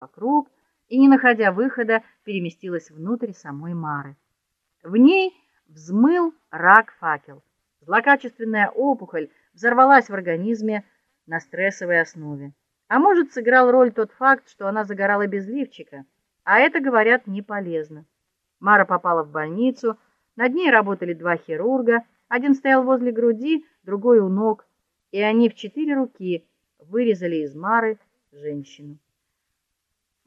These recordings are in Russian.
вокруг и, не находя выхода, переместилась внутрь самой Мары. В ней взмыл рак-факел. Злокачественная опухоль взорвалась в организме на стрессовой основе. А может, сыграл роль тот факт, что она загорала без лифчика, а это, говорят, не полезно. Мара попала в больницу, над ней работали два хирурга, один стоял возле груди, другой у ног, и они в четыре руки вырезали из Мары женщину.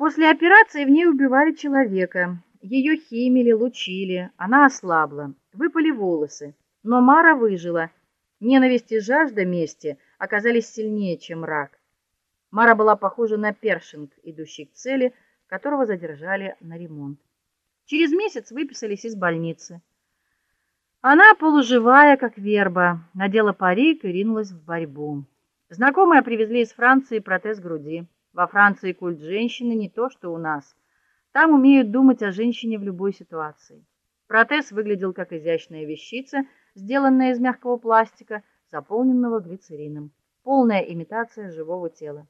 После операции в ней убивали человека. Ее химили, лучили, она ослабла, выпали волосы, но Мара выжила. Ненависть и жажда мести оказались сильнее, чем рак. Мара была похожа на першинг, идущий к цели, которого задержали на ремонт. Через месяц выписались из больницы. Она полуживая, как верба, надела парик и ринулась в борьбу. Знакомые привезли из Франции протез груди. Во Франции культ женщины не то, что у нас. Там умеют думать о женщине в любой ситуации. Протез выглядел как изящная вещица, сделанная из мягкого пластика, заполненного глицерином. Полная имитация живого тела.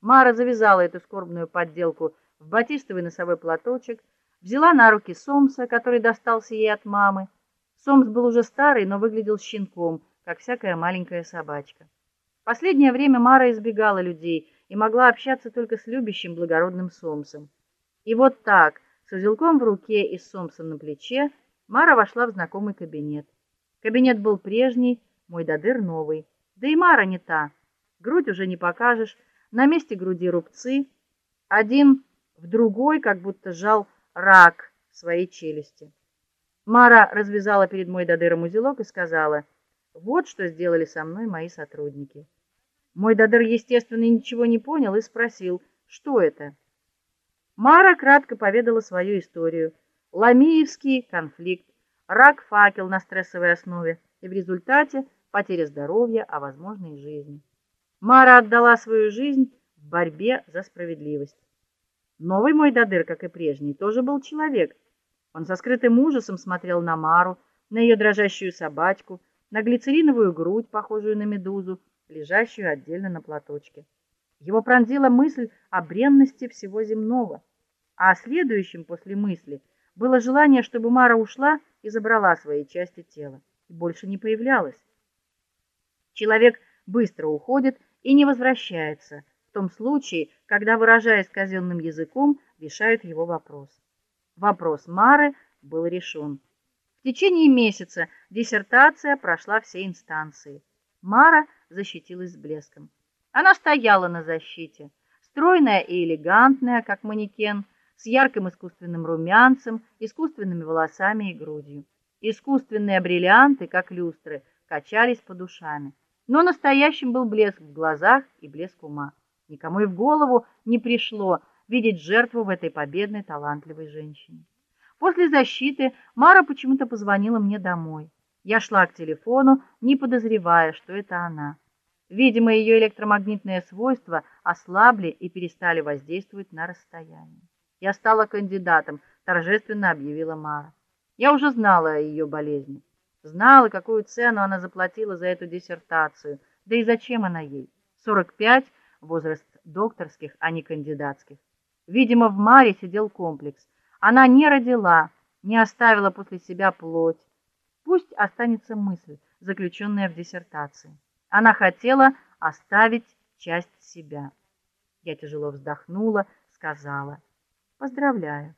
Мара завязала эту скорбную подделку в батистовый носовой платочек, взяла на руки Сомса, который достался ей от мамы. Сомс был уже старый, но выглядел щенком, как всякая маленькая собачка. Последнее время Мара избегала людей и могла общаться только с любящим благородным Сомсом. И вот так, с узелком в руке и с Сомсом на плече, Мара вошла в знакомый кабинет. Кабинет был прежний, мой дадыр новый. Да и Мара не та. Грудь уже не покажешь, на месте груди рубцы, один в другой, как будто жал рак своей челюсти. Мара развязала перед мой дадыром узелок и сказала: "Вот что сделали со мной мои сотрудники". Мой Дадыр, естественно, ничего не понял и спросил: "Что это?" Мара кратко поведала свою историю. Ламиевский конфликт, рак-факел на стрессовой основе и в результате потеря здоровья, а возможно и жизни. Мара отдала свою жизнь в борьбе за справедливость. Новый мой Дадыр, как и прежний, тоже был человек. Он со скрытым ужасом смотрел на Мару, на ее дрожащую собачку, на глицериновую грудь, похожую на медузу, лежащую отдельно на платочке. Его пронзила мысль о бренности всего земного, а следующим после мысли было желание, чтобы Мара ушла и забрала свои части тела и больше не появлялась. Человек быстро уходит и не возвращается в том случае, когда, выражаясь казенным языком, решают его вопрос. Вопрос Мары был решен. В течение месяца диссертация прошла все инстанции. Мара защитилась блеском. Она стояла на защите, стройная и элегантная, как манекен, с ярким искусственным румянцем, искусственными волосами и грудью. Искусственные бриллианты, как люстры, качались под ушами, но настоящим был блеск в глазах и блеск ума. Никому и в голову не пришло видеть жертву в этой победной талантливой женщине. После защиты Мара почему-то позвонила мне домой. Я шла к телефону, не подозревая, что это она. Видимо, ее электромагнитные свойства ослабли и перестали воздействовать на расстояние. Я стала кандидатом, торжественно объявила Мара. Я уже знала о ее болезни, знала, какую цену она заплатила за эту диссертацию, да и зачем она ей. 45 возраст докторских, а не кандидатских. Видимо, в Маре сидел комплекс. Она не родила, не оставила после себя плоть, Пусть останется мысль, заключенная в диссертации. Она хотела оставить часть себя. Я тяжело вздохнула, сказала: "Поздравляю.